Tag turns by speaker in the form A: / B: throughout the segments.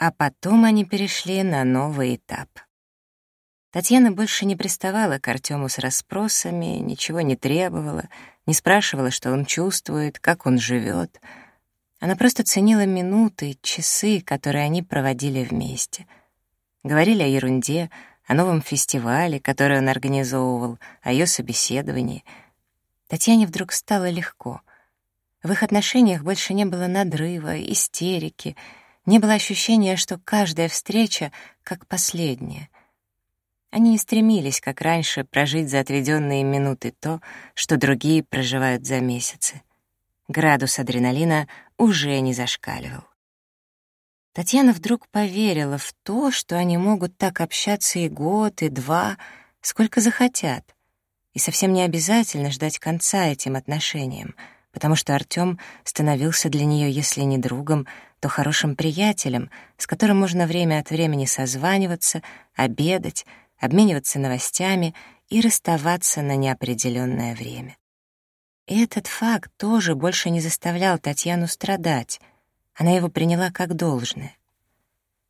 A: А потом они перешли на новый этап. Татьяна больше не приставала к Артему с расспросами, ничего не требовала, не спрашивала, что он чувствует, как он живет. Она просто ценила минуты, часы, которые они проводили вместе. Говорили о ерунде, о новом фестивале, который он организовывал, о ее собеседовании. Татьяне вдруг стало легко. В их отношениях больше не было надрыва, истерики — не было ощущения, что каждая встреча как последняя. Они не стремились, как раньше, прожить за отведенные минуты то, что другие проживают за месяцы. Градус адреналина уже не зашкаливал. Татьяна вдруг поверила в то, что они могут так общаться и год, и два, сколько захотят. И совсем не обязательно ждать конца этим отношениям, потому что Артём становился для нее, если не другом, то хорошим приятелем, с которым можно время от времени созваниваться, обедать, обмениваться новостями и расставаться на неопределенное время. И этот факт тоже больше не заставлял Татьяну страдать. Она его приняла как должное.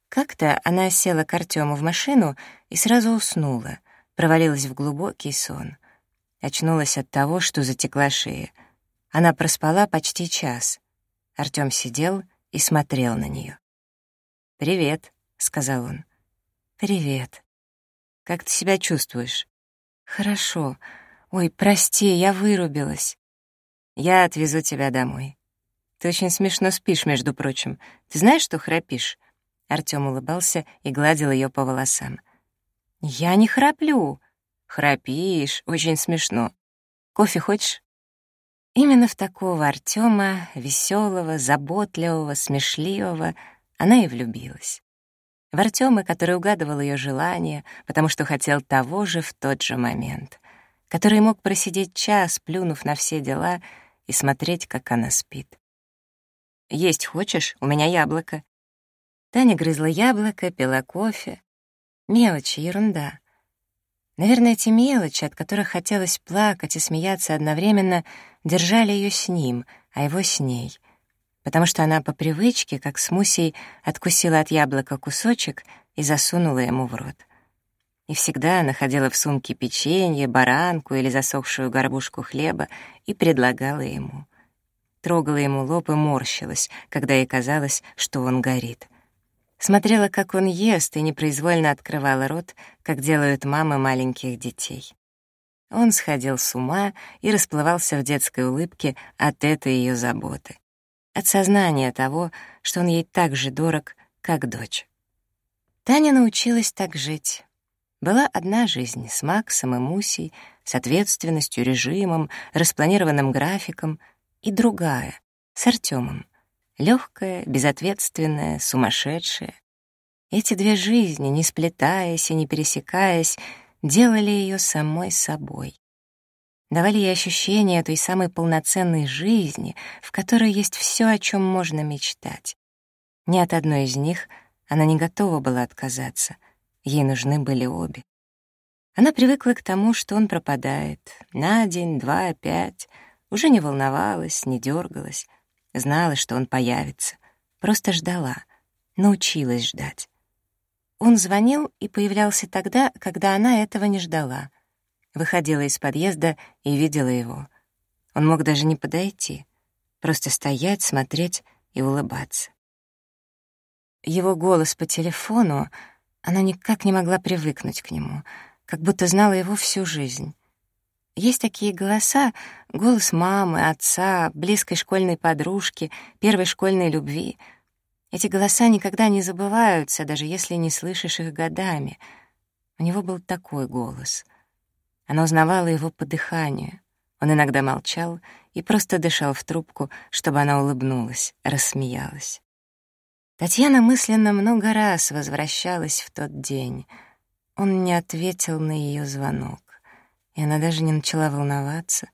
A: Как-то она села к Артёму в машину и сразу уснула, провалилась в глубокий сон. Очнулась от того, что затекла шея. Она проспала почти час. Артём сидел, и смотрел на нее. «Привет», — сказал он. «Привет. Как ты себя чувствуешь?» «Хорошо. Ой, прости, я вырубилась». «Я отвезу тебя домой. Ты очень смешно спишь, между прочим. Ты знаешь, что храпишь?» Артём улыбался и гладил ее по волосам. «Я не храплю». «Храпишь, очень смешно. Кофе хочешь?» Именно в такого Артема, веселого, заботливого, смешливого, она и влюбилась. В Артема, который угадывал ее желания, потому что хотел того же в тот же момент, который мог просидеть час, плюнув на все дела, и смотреть, как она спит. «Есть хочешь? У меня яблоко». Таня грызла яблоко, пила кофе. Мелочи, ерунда — Наверное, эти мелочи, от которых хотелось плакать и смеяться одновременно, держали ее с ним, а его с ней. Потому что она по привычке, как с Мусей, откусила от яблока кусочек и засунула ему в рот. И всегда находила в сумке печенье, баранку или засохшую горбушку хлеба и предлагала ему. Трогала ему лоб и морщилась, когда ей казалось, что он горит смотрела, как он ест, и непроизвольно открывала рот, как делают мамы маленьких детей. Он сходил с ума и расплывался в детской улыбке от этой ее заботы, от сознания того, что он ей так же дорог, как дочь. Таня научилась так жить. Была одна жизнь с Максом и Мусей, с ответственностью, режимом, распланированным графиком, и другая — с Артемом, Легкая, безответственная, сумасшедшая. Эти две жизни, не сплетаясь и не пересекаясь, делали ее самой собой. Давали ей ощущение той самой полноценной жизни, в которой есть все, о чем можно мечтать. Ни от одной из них она не готова была отказаться, ей нужны были обе. Она привыкла к тому, что он пропадает, на день, два, пять, уже не волновалась, не дергалась. Знала, что он появится. Просто ждала. Научилась ждать. Он звонил и появлялся тогда, когда она этого не ждала. Выходила из подъезда и видела его. Он мог даже не подойти. Просто стоять, смотреть и улыбаться. Его голос по телефону, она никак не могла привыкнуть к нему, как будто знала его всю жизнь. Есть такие голоса, голос мамы, отца, близкой школьной подружки, первой школьной любви. Эти голоса никогда не забываются, даже если не слышишь их годами. У него был такой голос. Она узнавала его по дыханию. Он иногда молчал и просто дышал в трубку, чтобы она улыбнулась, рассмеялась. Татьяна мысленно много раз возвращалась в тот день. Он не ответил на ее звонок и она даже не начала волноваться,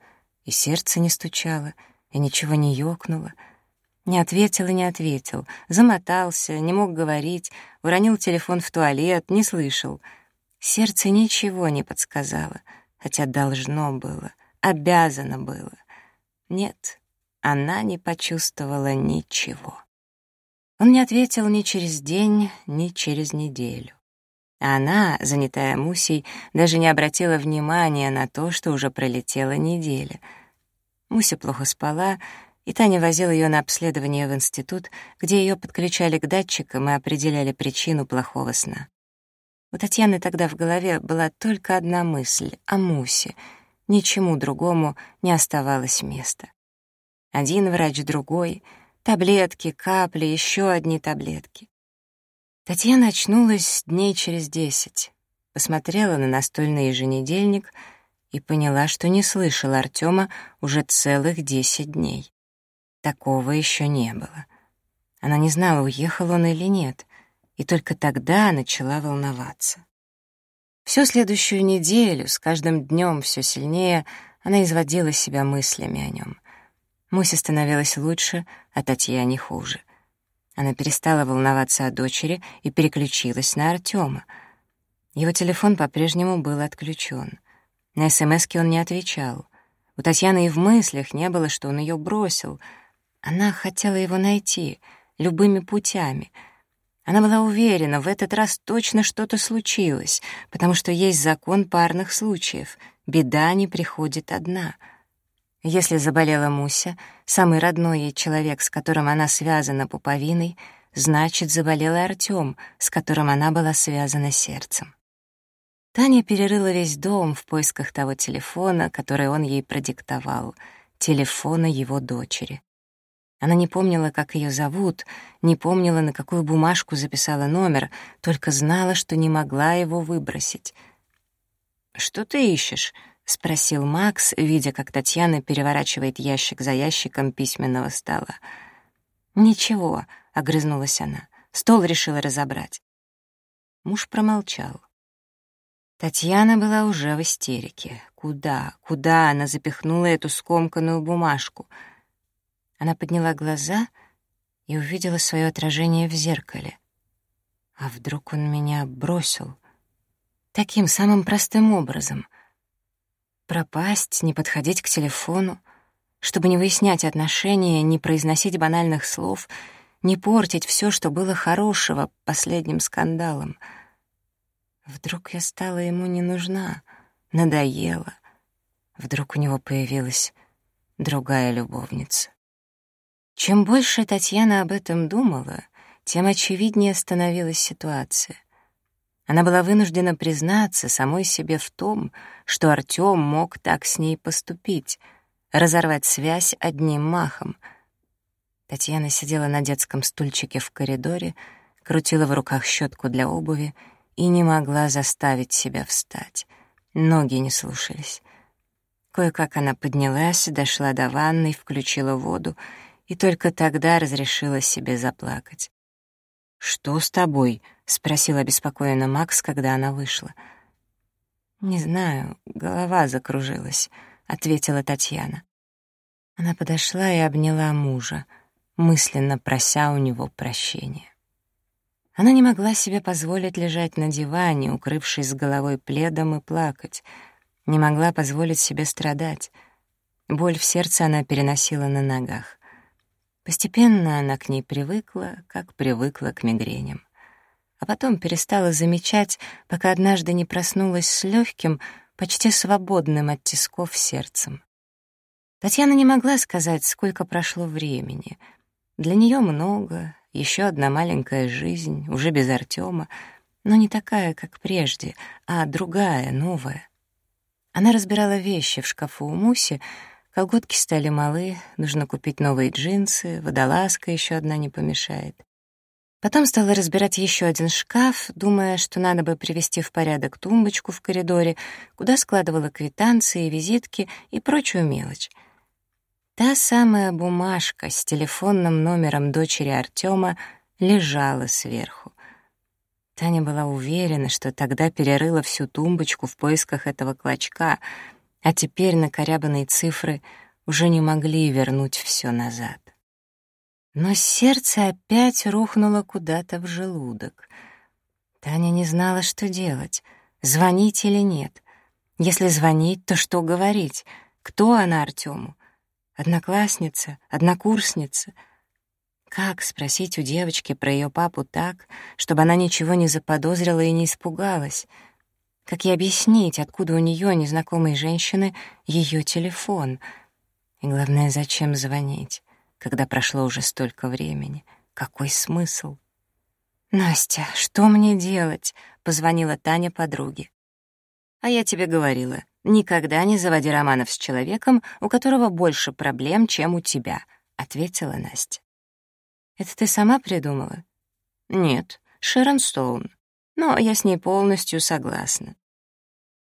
A: и сердце не стучало, и ничего не ёкнуло. Не ответил и не ответил, замотался, не мог говорить, уронил телефон в туалет, не слышал. Сердце ничего не подсказало, хотя должно было, обязано было. Нет, она не почувствовала ничего. Он не ответил ни через день, ни через неделю. Она, занятая Мусей, даже не обратила внимания на то, что уже пролетела неделя. Муся плохо спала, и Таня возила ее на обследование в институт, где ее подключали к датчикам и определяли причину плохого сна. У Татьяны тогда в голове была только одна мысль — о Мусе. Ничему другому не оставалось места. Один врач, другой — таблетки, капли, еще одни таблетки. Татьяна очнулась дней через десять, посмотрела на настольный еженедельник и поняла, что не слышала Артема уже целых десять дней. Такого еще не было. Она не знала, уехал он или нет, и только тогда начала волноваться. Всю следующую неделю, с каждым днем все сильнее, она изводила себя мыслями о нем. Муся становилась лучше, а Татьяне хуже. Она перестала волноваться о дочери и переключилась на Артема. Его телефон по-прежнему был отключен. На смс он не отвечал. У Татьяны и в мыслях не было, что он ее бросил. Она хотела его найти любыми путями. Она была уверена, в этот раз точно что-то случилось, потому что есть закон парных случаев. Беда не приходит одна — если заболела Муся, самый родной ей человек, с которым она связана пуповиной, значит, заболел и Артём, с которым она была связана сердцем. Таня перерыла весь дом в поисках того телефона, который он ей продиктовал, телефона его дочери. Она не помнила, как ее зовут, не помнила, на какую бумажку записала номер, только знала, что не могла его выбросить. «Что ты ищешь?» — спросил Макс, видя, как Татьяна переворачивает ящик за ящиком письменного стола. «Ничего», — огрызнулась она, — «стол решила разобрать». Муж промолчал. Татьяна была уже в истерике. Куда, куда она запихнула эту скомканную бумажку? Она подняла глаза и увидела свое отражение в зеркале. А вдруг он меня бросил? Таким самым простым образом — Пропасть, не подходить к телефону, чтобы не выяснять отношения, не произносить банальных слов, не портить все, что было хорошего последним скандалом. Вдруг я стала ему не нужна, надоела. Вдруг у него появилась другая любовница. Чем больше Татьяна об этом думала, тем очевиднее становилась ситуация. Она была вынуждена признаться самой себе в том, что Артём мог так с ней поступить, разорвать связь одним махом. Татьяна сидела на детском стульчике в коридоре, крутила в руках щетку для обуви и не могла заставить себя встать. Ноги не слушались. Кое-как она поднялась, дошла до ванной, включила воду и только тогда разрешила себе заплакать. «Что с тобой?» — спросил обеспокоенно Макс, когда она вышла. «Не знаю, голова закружилась», — ответила Татьяна. Она подошла и обняла мужа, мысленно прося у него прощения. Она не могла себе позволить лежать на диване, укрывшись с головой пледом и плакать, не могла позволить себе страдать. Боль в сердце она переносила на ногах. Постепенно она к ней привыкла, как привыкла к мигреням. А потом перестала замечать, пока однажды не проснулась с легким, почти свободным от тисков сердцем. Татьяна не могла сказать, сколько прошло времени. Для нее много, еще одна маленькая жизнь, уже без Артема, но не такая, как прежде, а другая, новая. Она разбирала вещи в шкафу у Муси, Колготки стали малы, нужно купить новые джинсы, водолазка еще одна не помешает. Потом стала разбирать еще один шкаф, думая, что надо бы привести в порядок тумбочку в коридоре, куда складывала квитанции, визитки и прочую мелочь. Та самая бумажка с телефонным номером дочери Артема лежала сверху. Таня была уверена, что тогда перерыла всю тумбочку в поисках этого клочка — а теперь накорябанные цифры уже не могли вернуть все назад. Но сердце опять рухнуло куда-то в желудок. Таня не знала, что делать, звонить или нет. Если звонить, то что говорить? Кто она Артему? Одноклассница? Однокурсница? Как спросить у девочки про ее папу так, чтобы она ничего не заподозрила и не испугалась — как ей объяснить, откуда у нее незнакомой женщины, ее телефон? И главное, зачем звонить, когда прошло уже столько времени? Какой смысл? «Настя, что мне делать?» — позвонила Таня подруге. «А я тебе говорила, никогда не заводи романов с человеком, у которого больше проблем, чем у тебя», — ответила Настя. «Это ты сама придумала?» «Нет, Шерон Стоун. Но я с ней полностью согласна.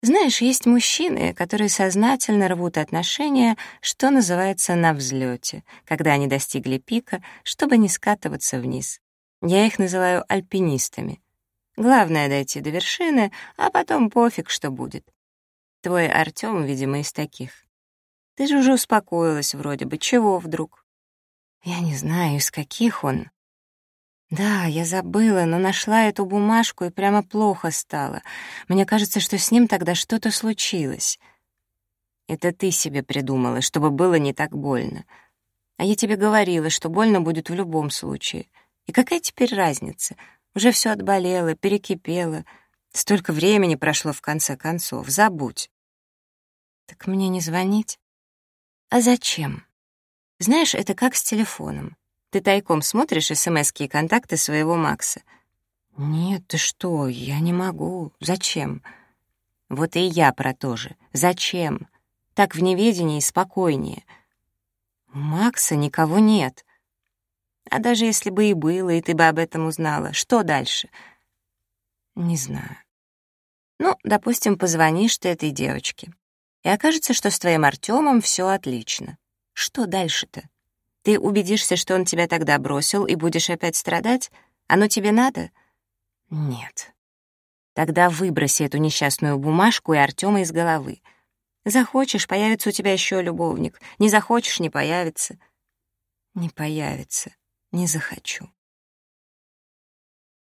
A: Знаешь, есть мужчины, которые сознательно рвут отношения, что называется, на взлете, когда они достигли пика, чтобы не скатываться вниз. Я их называю альпинистами. Главное — дойти до вершины, а потом пофиг, что будет. Твой Артём, видимо, из таких. Ты же уже успокоилась вроде бы. Чего вдруг? Я не знаю, из каких он. Да, я забыла, но нашла эту бумажку и прямо плохо стало. Мне кажется, что с ним тогда что-то случилось. Это ты себе придумала, чтобы было не так больно. А я тебе говорила, что больно будет в любом случае. И какая теперь разница? Уже все отболело, перекипело. Столько времени прошло в конце концов. Забудь. Так мне не звонить? А зачем? Знаешь, это как с телефоном. Ты тайком смотришь смс и контакты своего Макса?» «Нет, ты что, я не могу. Зачем?» «Вот и я про то же. Зачем? Так в неведении спокойнее». «У Макса никого нет». «А даже если бы и было, и ты бы об этом узнала, что дальше?» «Не знаю». «Ну, допустим, позвонишь ты этой девочке, и окажется, что с твоим Артемом все отлично. Что дальше-то?» Ты убедишься, что он тебя тогда бросил, и будешь опять страдать? Оно тебе надо? Нет. Тогда выброси эту несчастную бумажку и Артема из головы. Захочешь, появится у тебя еще любовник. Не захочешь, не появится. Не появится. Не захочу.